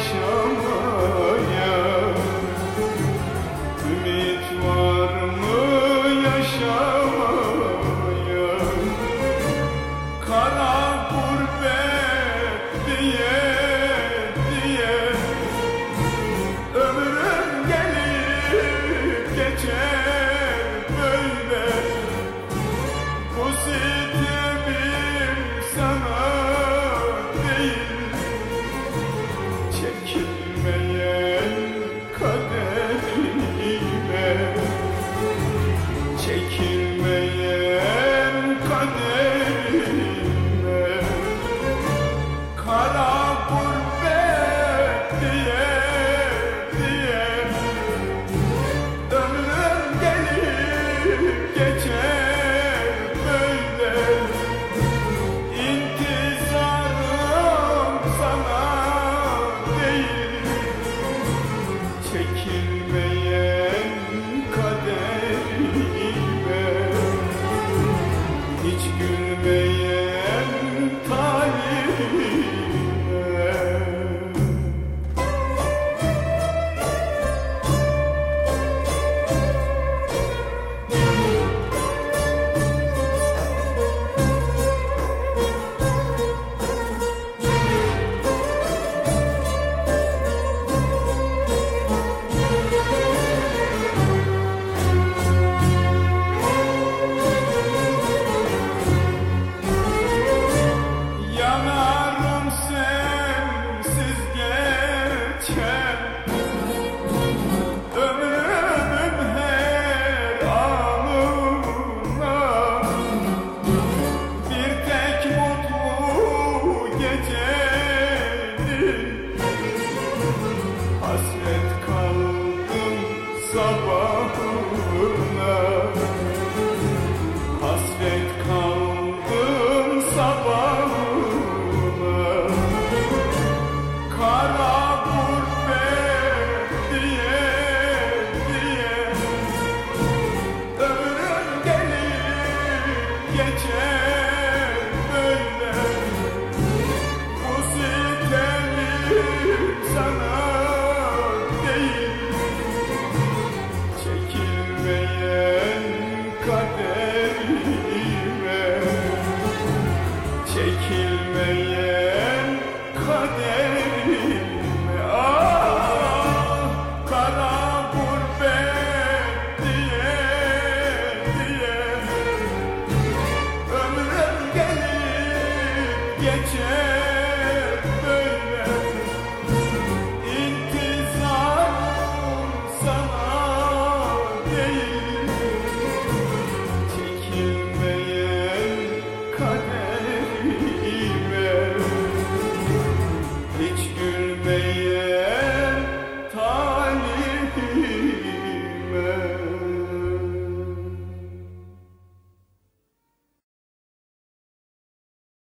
yaşamaya gelip geçer